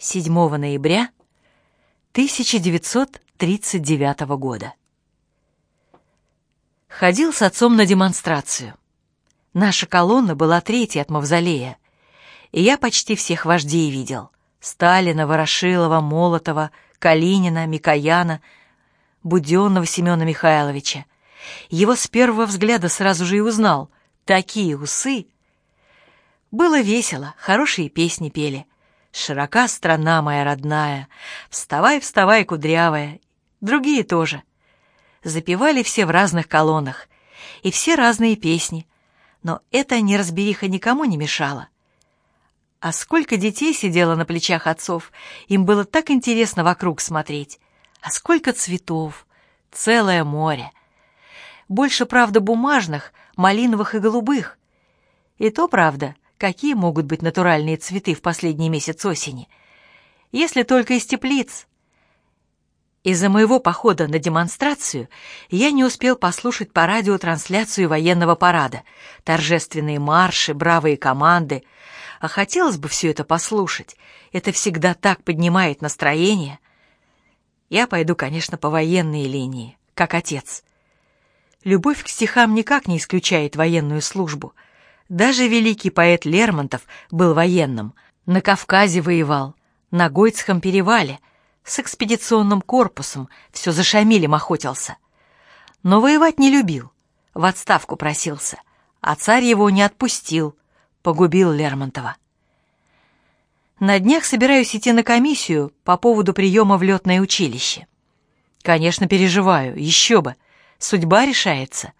7 ноября 1939 года. Ходил с отцом на демонстрацию. Наша колонна была третьей от Мавзолея, и я почти всех вождей видел. Сталина, Ворошилова, Молотова, Калинина, Микояна, Буденного Семена Михайловича. Его с первого взгляда сразу же и узнал. Такие усы! Было весело, хорошие песни пели. «Широка страна моя родная», «Вставай, вставай, кудрявая», другие тоже. Запевали все в разных колоннах, и все разные песни, но эта неразбериха никому не мешала. А сколько детей сидело на плечах отцов, им было так интересно вокруг смотреть. А сколько цветов, целое море. Больше, правда, бумажных, малиновых и голубых. И то, правда, какие могут быть натуральные цветы в последний месяц осени, если только из теплиц. Из-за моего похода на демонстрацию я не успел послушать по радио трансляцию военного парада, торжественные марши, бравые команды, а хотелось бы все это послушать. Это всегда так поднимает настроение. Я пойду, конечно, по военной линии, как отец. Любовь к стихам никак не исключает военную службу — даже великий поэт Лермонтов был военным, на Кавказе воевал, на Гойцком перевале, с экспедиционным корпусом, все за Шамилем охотился. Но воевать не любил, в отставку просился, а царь его не отпустил, погубил Лермонтова. На днях собираюсь идти на комиссию по поводу приема в летное училище. Конечно, переживаю, еще бы, судьба решается.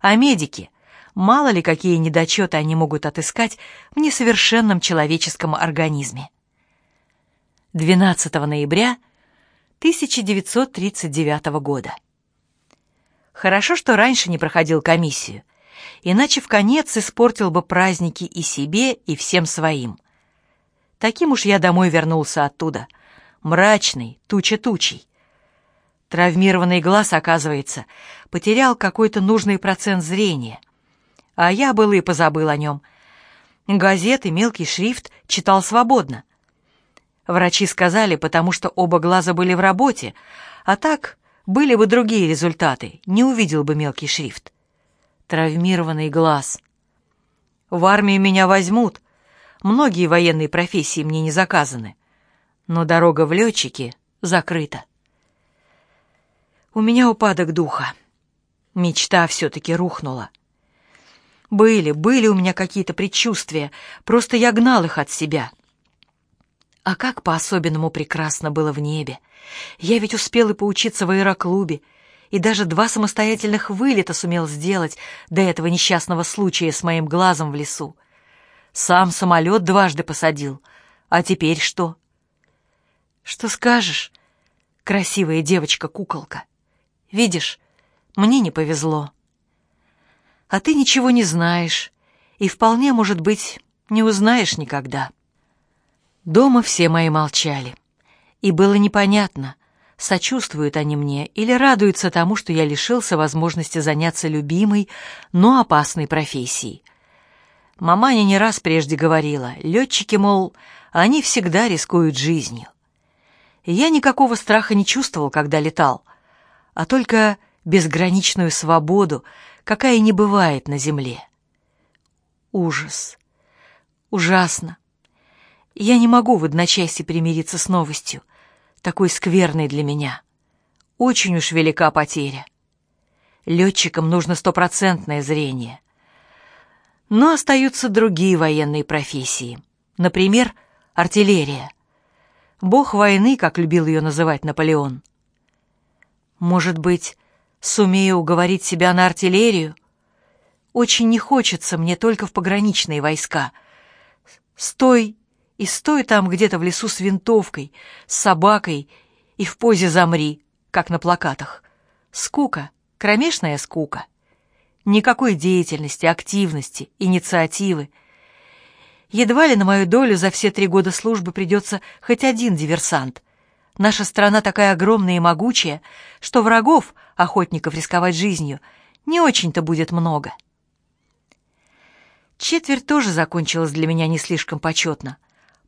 А медики — Мало ли какие недочеты они могут отыскать в несовершенном человеческом организме. 12 ноября 1939 года. Хорошо, что раньше не проходил комиссию, иначе в конец испортил бы праздники и себе, и всем своим. Таким уж я домой вернулся оттуда, мрачный, туча-тучей. Травмированный глаз, оказывается, потерял какой-то нужный процент зрения а я был и позабыл о нем. Газеты, мелкий шрифт читал свободно. Врачи сказали, потому что оба глаза были в работе, а так были бы другие результаты, не увидел бы мелкий шрифт. Травмированный глаз. В армию меня возьмут. Многие военные профессии мне не заказаны. Но дорога в летчики закрыта. У меня упадок духа. Мечта все-таки рухнула. Были, были у меня какие-то предчувствия, просто я гнал их от себя. А как по-особенному прекрасно было в небе. Я ведь успел и поучиться в аэроклубе, и даже два самостоятельных вылета сумел сделать до этого несчастного случая с моим глазом в лесу. Сам самолет дважды посадил. А теперь что? Что скажешь, красивая девочка-куколка? Видишь, мне не повезло а ты ничего не знаешь и вполне, может быть, не узнаешь никогда. Дома все мои молчали, и было непонятно, сочувствуют они мне или радуются тому, что я лишился возможности заняться любимой, но опасной профессией. Маманя не раз прежде говорила, летчики, мол, они всегда рискуют жизнью. я никакого страха не чувствовал, когда летал, а только безграничную свободу, какая не бывает на земле. Ужас. Ужасно. Я не могу в одночасье примириться с новостью, такой скверной для меня. Очень уж велика потеря. Летчикам нужно стопроцентное зрение. Но остаются другие военные профессии. Например, артиллерия. Бог войны, как любил ее называть Наполеон. Может быть, Сумею уговорить себя на артиллерию? Очень не хочется мне только в пограничные войска. Стой и стой там где-то в лесу с винтовкой, с собакой и в позе замри, как на плакатах. Скука, кромешная скука. Никакой деятельности, активности, инициативы. Едва ли на мою долю за все три года службы придется хоть один диверсант. Наша страна такая огромная и могучая, что врагов, охотников рисковать жизнью, не очень-то будет много. Четверть тоже закончилась для меня не слишком почетно.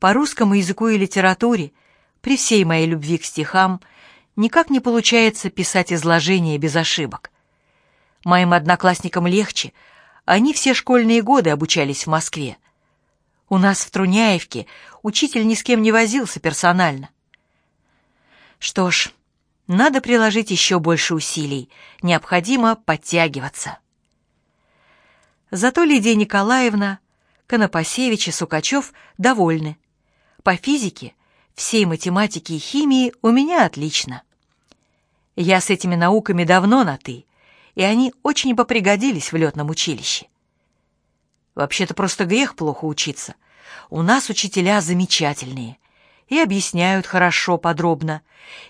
По русскому языку и литературе, при всей моей любви к стихам, никак не получается писать изложения без ошибок. Моим одноклассникам легче, они все школьные годы обучались в Москве. У нас в Труняевке учитель ни с кем не возился персонально. Что ж, надо приложить еще больше усилий, необходимо подтягиваться. Зато Лидия Николаевна, Конопасевич и Сукачев довольны. По физике, всей математике и химии у меня отлично. Я с этими науками давно на «ты», и они очень бы пригодились в летном училище. Вообще-то просто грех плохо учиться. У нас учителя замечательные. И объясняют хорошо, подробно.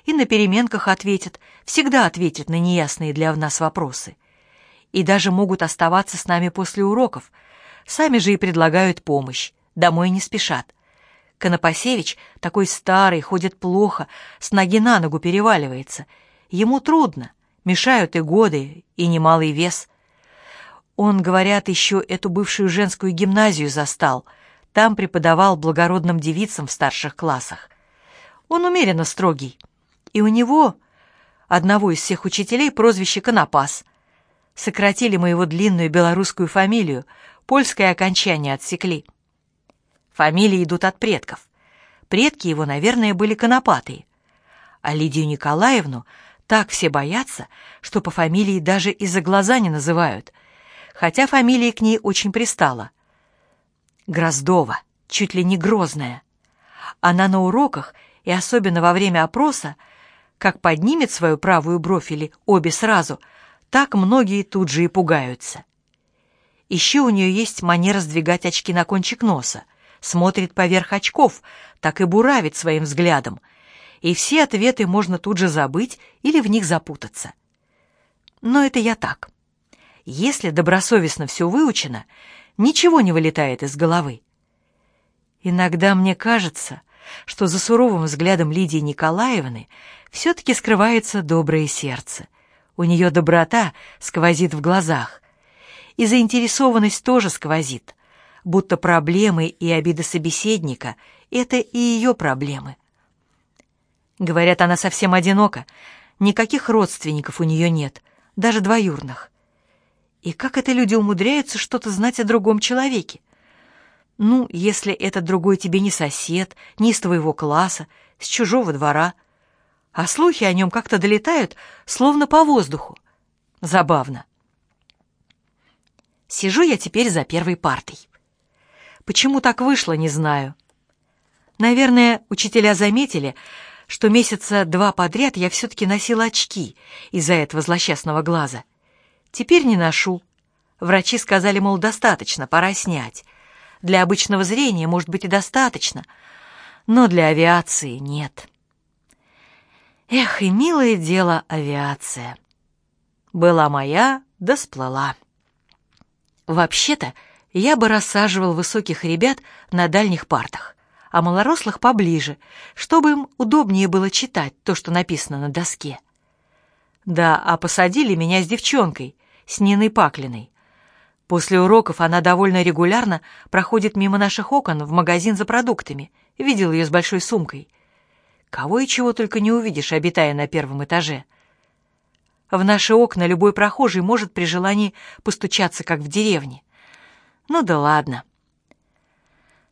И на переменках ответят, всегда ответят на неясные для нас вопросы. И даже могут оставаться с нами после уроков. Сами же и предлагают помощь. Домой не спешат. Конопасевич такой старый, ходит плохо, с ноги на ногу переваливается. Ему трудно. Мешают и годы, и немалый вес. Он, говорят, еще эту бывшую женскую гимназию застал. Там преподавал благородным девицам в старших классах. Он умеренно строгий. И у него, одного из всех учителей, прозвище «Конопас». Сократили мы его длинную белорусскую фамилию, польское окончание отсекли. Фамилии идут от предков. Предки его, наверное, были конопатые. А Лидию Николаевну так все боятся, что по фамилии даже из-за глаза не называют, хотя фамилия к ней очень пристала. Гроздова, чуть ли не грозная. Она на уроках, и особенно во время опроса, как поднимет свою правую бровь или обе сразу, так многие тут же и пугаются. Еще у нее есть манера сдвигать очки на кончик носа, смотрит поверх очков, так и буравит своим взглядом — и все ответы можно тут же забыть или в них запутаться. Но это я так. Если добросовестно все выучено, ничего не вылетает из головы. Иногда мне кажется, что за суровым взглядом Лидии Николаевны все-таки скрывается доброе сердце. У нее доброта сквозит в глазах. И заинтересованность тоже сквозит, будто проблемы и обиды собеседника — это и ее проблемы. Говорят, она совсем одинока. Никаких родственников у нее нет, даже двоюрных. И как это люди умудряются что-то знать о другом человеке? Ну, если этот другой тебе не сосед, не из твоего класса, с чужого двора. А слухи о нем как-то долетают, словно по воздуху. Забавно. Сижу я теперь за первой партой. Почему так вышло, не знаю. Наверное, учителя заметили, что месяца два подряд я все-таки носила очки из-за этого злосчастного глаза. Теперь не ношу. Врачи сказали, мол, достаточно, пора снять. Для обычного зрения, может быть, и достаточно, но для авиации нет. Эх, и милое дело авиация. Была моя, да сплыла. Вообще-то, я бы рассаживал высоких ребят на дальних партах а малорослых поближе, чтобы им удобнее было читать то, что написано на доске. Да, а посадили меня с девчонкой, с Ниной Паклиной. После уроков она довольно регулярно проходит мимо наших окон в магазин за продуктами. Видел ее с большой сумкой. Кого и чего только не увидишь, обитая на первом этаже. В наши окна любой прохожий может при желании постучаться, как в деревне. Ну да ладно.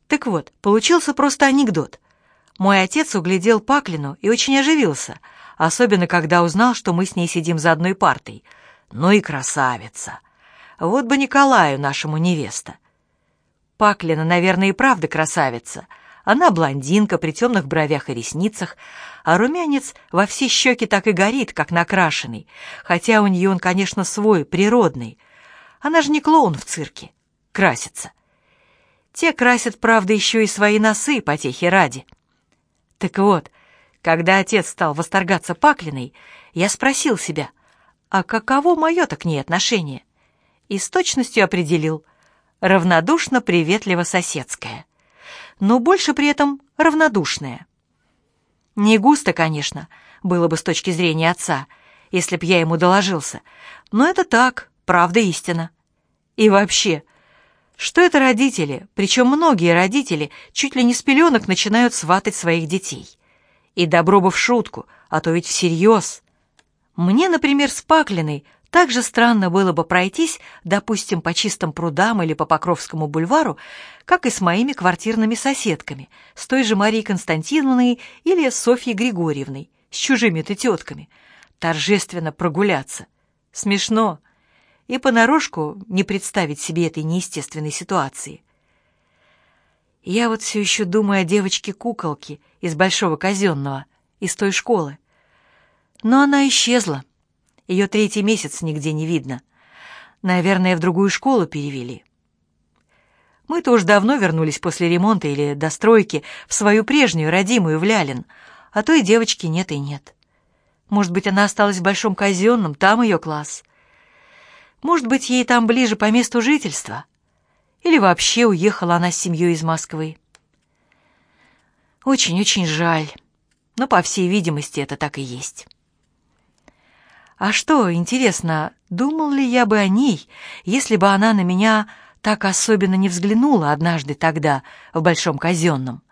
Так вот, получился просто анекдот. Мой отец углядел Паклину и очень оживился, особенно когда узнал, что мы с ней сидим за одной партой. Ну и красавица! Вот бы Николаю, нашему невеста. Паклина, наверное, и правда красавица. Она блондинка при темных бровях и ресницах, а румянец во все щеки так и горит, как накрашенный, хотя у нее он, конечно, свой, природный. Она же не клоун в цирке. Красится. Те красят, правда, еще и свои носы потехи ради. Так вот, когда отец стал восторгаться Паклиной, я спросил себя, а каково мое-то к ней отношение? И с точностью определил равнодушно-приветливо-соседское, но больше при этом равнодушное. Не густо, конечно, было бы с точки зрения отца, если б я ему доложился, но это так, правда истина. И вообще, что это родители, причем многие родители чуть ли не с пеленок начинают сватать своих детей. И добро бы в шутку, а то ведь всерьез. Мне, например, с Паклиной так же странно было бы пройтись, допустим, по чистым прудам или по Покровскому бульвару, как и с моими квартирными соседками, с той же Марией Константиновной или Софьей Григорьевной, с чужими-то тетками, торжественно прогуляться. Смешно. И понарошку не представить себе этой неестественной ситуации. Я вот все еще думаю о девочке-куколке из Большого Казенного, из той школы. Но она исчезла. Ее третий месяц нигде не видно. Наверное, в другую школу перевели. Мы-то уж давно вернулись после ремонта или достройки в свою прежнюю, родимую, в Лялин, а той девочки нет и нет. Может быть, она осталась в Большом Казенном, там ее класс. Может быть, ей там ближе по месту жительства. Или вообще уехала она с семьей из Москвы. Очень-очень жаль, но, по всей видимости, это так и есть. А что, интересно, думал ли я бы о ней, если бы она на меня так особенно не взглянула однажды тогда в Большом Казенном?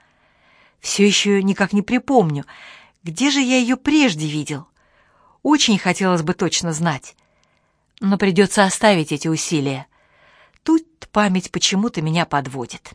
Все еще никак не припомню, где же я ее прежде видел. Очень хотелось бы точно знать. Но придется оставить эти усилия. Тут память почему-то меня подводит.